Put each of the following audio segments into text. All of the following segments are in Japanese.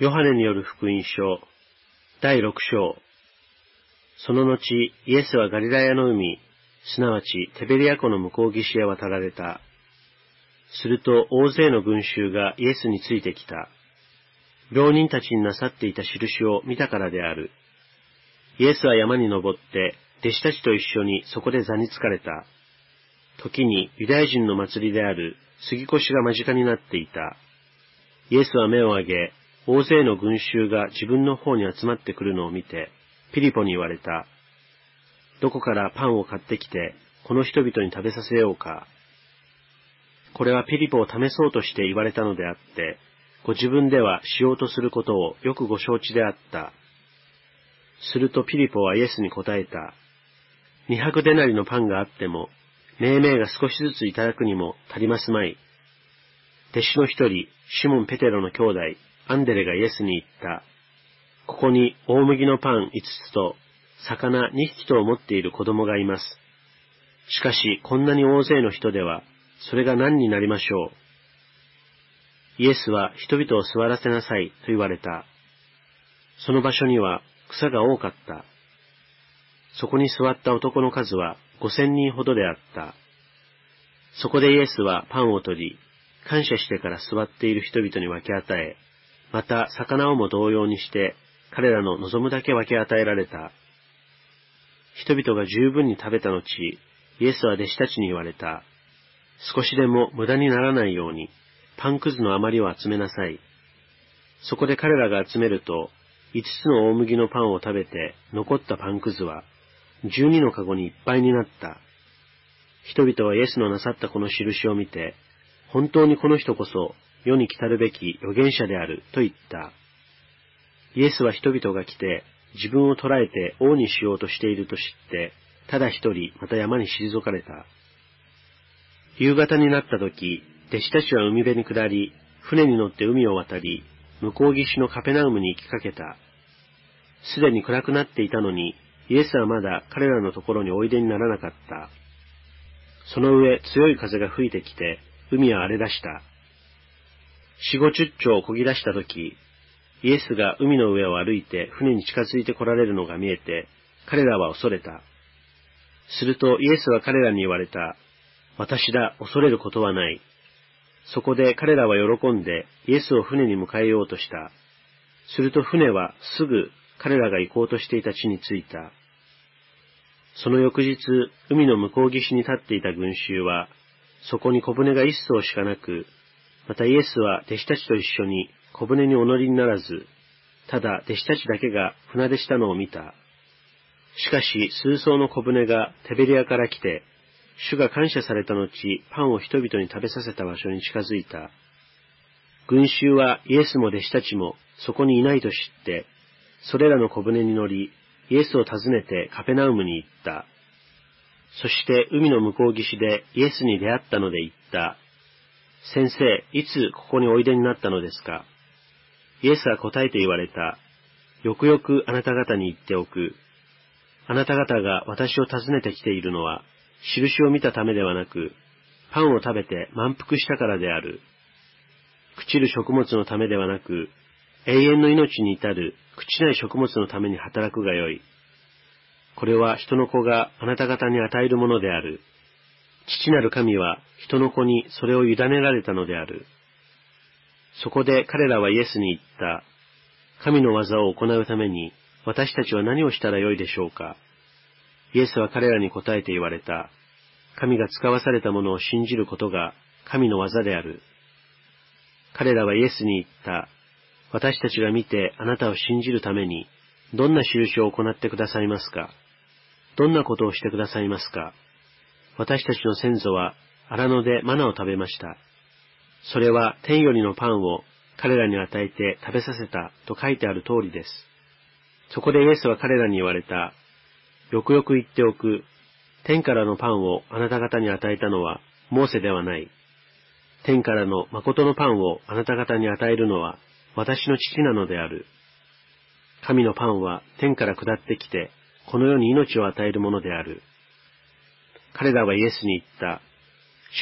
ヨハネによる福音書、第六章。その後、イエスはガリラヤの海、すなわちテベリア湖の向こう岸へ渡られた。すると大勢の群衆がイエスについてきた。病人たちになさっていた印を見たからである。イエスは山に登って弟子たちと一緒にそこで座につかれた。時にユダヤ人の祭りである杉越が間近になっていた。イエスは目を上げ、大勢の群衆が自分の方に集まってくるのを見て、ピリポに言われた。どこからパンを買ってきて、この人々に食べさせようか。これはピリポを試そうとして言われたのであって、ご自分ではしようとすることをよくご承知であった。するとピリポはイエスに答えた。二百デナリのパンがあっても、命名が少しずついただくにも足りますまい。弟子の一人、シモン・ペテロの兄弟、アンデレがイエスに言った。ここに大麦のパン五つと魚二匹と思っている子供がいます。しかしこんなに大勢の人では、それが何になりましょう。イエスは人々を座らせなさいと言われた。その場所には草が多かった。そこに座った男の数は五千人ほどであった。そこでイエスはパンを取り、感謝してから座っている人々に分け与え、また魚をも同様にして、彼らの望むだけ分け与えられた。人々が十分に食べた後、イエスは弟子たちに言われた。少しでも無駄にならないように、パンくずの余りを集めなさい。そこで彼らが集めると、五つの大麦のパンを食べて残ったパンくずは、十二のかごにいっぱいになった。人々はイエスのなさったこの印を見て、本当にこの人こそ世に来たるべき預言者であると言った。イエスは人々が来て自分を捕らえて王にしようとしていると知って、ただ一人また山に退かれた。夕方になった時、弟子たちは海辺に下り、船に乗って海を渡り、向こう岸のカペナウムに行きかけた。すでに暗くなっていたのに、イエスはまだ彼らのところにおいでにならなかった。その上、強い風が吹いてきて、海は荒れ出した。四五十丁を漕ぎ出したとき、イエスが海の上を歩いて船に近づいて来られるのが見えて、彼らは恐れた。するとイエスは彼らに言われた。私だ、恐れることはない。そこで彼らは喜んでイエスを船に迎えようとした。すると船はすぐ彼らが行こうとしていた地に着いた。その翌日、海の向こう岸に立っていた群衆は、そこに小舟が一艘しかなく、またイエスは弟子たちと一緒に小舟にお乗りにならず、ただ弟子たちだけが船出したのを見た。しかし数艘の小舟がテベリアから来て、主が感謝された後、パンを人々に食べさせた場所に近づいた。群衆はイエスも弟子たちもそこにいないと知って、それらの小舟に乗り、イエスを訪ねてカペナウムに行った。そして海の向こう岸でイエスに出会ったので言った。先生、いつここにおいでになったのですか？イエスは答えて言われた。よくよくあなた方に言っておく。あなた方が私を訪ねてきているのは、印を見たためではなく、パンを食べて満腹したからである。朽ちる食物のためではなく、永遠の命に至る朽ちない食物のために働くがよい。これは人の子があなた方に与えるものである。父なる神は人の子にそれを委ねられたのである。そこで彼らはイエスに言った。神の技を行うために私たちは何をしたらよいでしょうかイエスは彼らに答えて言われた。神が使わされたものを信じることが神の技である。彼らはイエスに言った。私たちが見てあなたを信じるためにどんな印を行ってくださいますかどんなことをしてくださいますか私たちの先祖は荒野でマナを食べました。それは天よりのパンを彼らに与えて食べさせたと書いてある通りです。そこでイエスは彼らに言われた。よくよく言っておく。天からのパンをあなた方に与えたのはモーセではない。天からの誠のパンをあなた方に与えるのは私の父なのである。神のパンは天から下ってきて、この世に命を与えるものである。彼らはイエスに言った。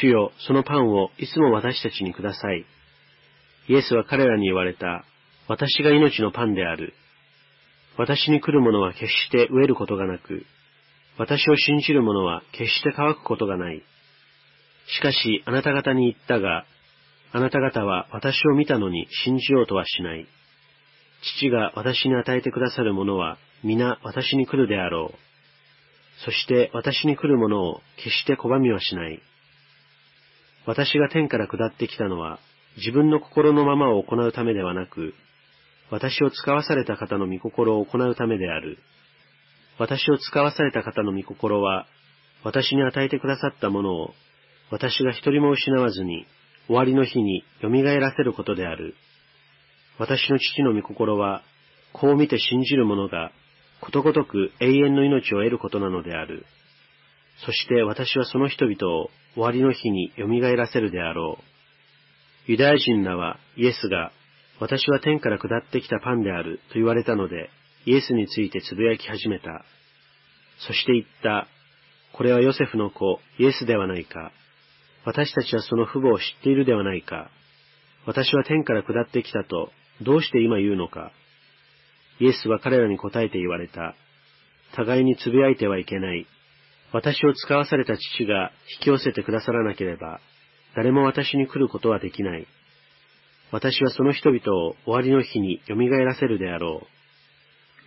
主よ、そのパンをいつも私たちにください。イエスは彼らに言われた。私が命のパンである。私に来る者は決して飢えることがなく、私を信じる者は決して乾くことがない。しかし、あなた方に言ったが、あなた方は私を見たのに信じようとはしない。父が私に与えてくださる者は皆私に来るであろう。そして私に来る者を決して拒みはしない。私が天から下ってきたのは自分の心のままを行うためではなく、私を使わされた方の御心を行うためである。私を使わされた方の御心は、私に与えてくださったものを、私が一人も失わずに、終わりの日に蘇らせることである。私の父の御心は、こう見て信じる者が、ことごとく永遠の命を得ることなのである。そして私はその人々を終わりの日に蘇らせるであろう。ユダヤ人らはイエスが、私は天から下ってきたパンであると言われたので、イエスについてつぶやき始めた。そして言った。これはヨセフの子、イエスではないか。私たちはその父母を知っているではないか。私は天から下ってきたと、どうして今言うのか。イエスは彼らに答えて言われた。互いにつぶやいてはいけない。私を使わされた父が引き寄せてくださらなければ、誰も私に来ることはできない。私はその人々を終わりの日に蘇らせるであろ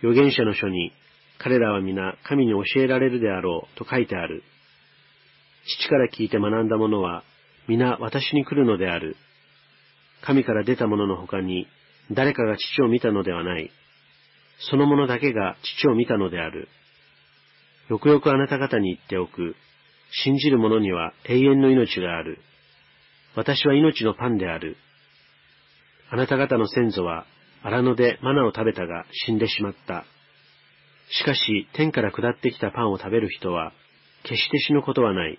う。預言者の書に、彼らは皆神に教えられるであろうと書いてある。父から聞いて学んだ者は、皆私に来るのである。神から出た者の他に、誰かが父を見たのではない。その者だけが父を見たのである。よくよくあなた方に言っておく。信じる者には永遠の命がある。私は命のパンである。あなた方の先祖は荒野でマナを食べたが死んでしまった。しかし天から下ってきたパンを食べる人は決して死ぬことはない。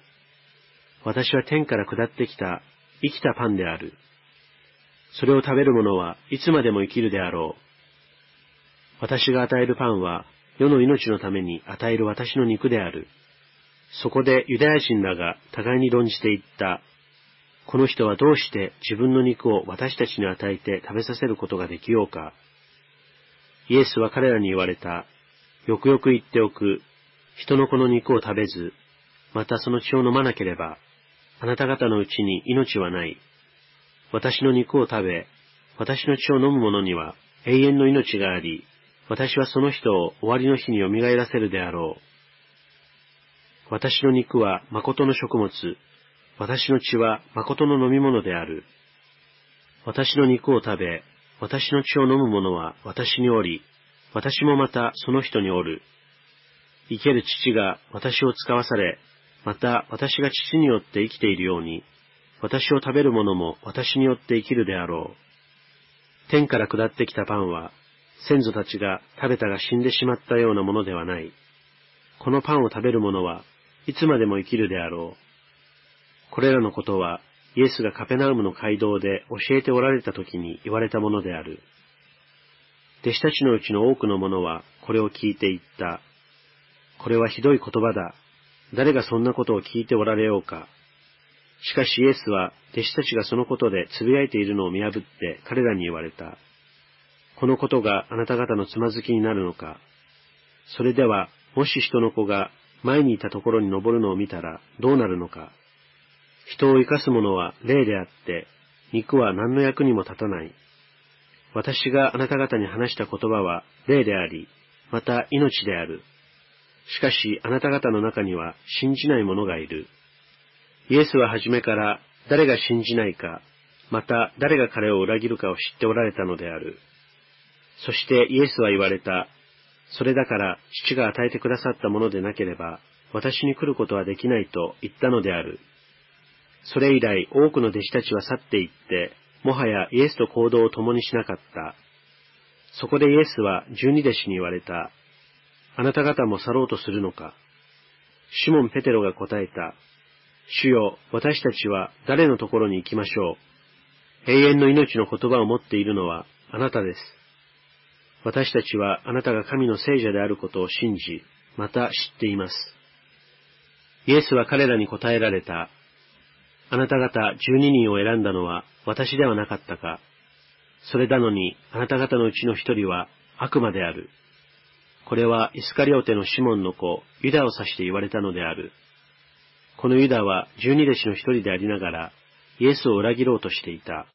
私は天から下ってきた生きたパンである。それを食べる者はいつまでも生きるであろう。私が与えるパンは世の命のために与える私の肉である。そこでユダヤ人らが互いに論じていった。この人はどうして自分の肉を私たちに与えて食べさせることができようか。イエスは彼らに言われた。よくよく言っておく。人の子の肉を食べず、またその血を飲まなければ、あなた方のうちに命はない。私の肉を食べ、私の血を飲む者には永遠の命があり、私はその人を終わりの日に蘇らせるであろう。私の肉は誠の食物、私の血は誠の飲み物である。私の肉を食べ、私の血を飲む者は私におり、私もまたその人におる。生ける父が私を使わされ、また私が父によって生きているように、私を食べる者も私によって生きるであろう。天から下ってきたパンは、先祖たちが食べたが死んでしまったようなものではない。このパンを食べる者はいつまでも生きるであろう。これらのことは、イエスがカペナウムの街道で教えておられた時に言われたものである。弟子たちのうちの多くの者はこれを聞いて言った。これはひどい言葉だ。誰がそんなことを聞いておられようか。しかしイエスは弟子たちがそのことで呟いているのを見破って彼らに言われた。このことがあなた方のつまずきになるのか。それでは、もし人の子が前にいたところに登るのを見たらどうなるのか。人を生かすものは霊であって、肉は何の役にも立たない。私があなた方に話した言葉は霊であり、また命である。しかしあなた方の中には信じない者がいる。イエスは初めから誰が信じないか、また誰が彼を裏切るかを知っておられたのである。そしてイエスは言われた。それだから父が与えてくださったものでなければ、私に来ることはできないと言ったのである。それ以来多くの弟子たちは去って行って、もはやイエスと行動を共にしなかった。そこでイエスは十二弟子に言われた。あなた方も去ろうとするのか？シモン・ペテロが答えた。主よ、私たちは誰のところに行きましょう？永遠の命の言葉を持っているのはあなたです。私たちはあなたが神の聖者であることを信じ、また知っています。イエスは彼らに答えられた。あなた方十二人を選んだのは私ではなかったか。それなのに、あなた方のうちの一人は悪魔である。これはイスカリオテのシモンの子、ユダを指して言われたのである。このユダは十二弟子の一人でありながら、イエスを裏切ろうとしていた。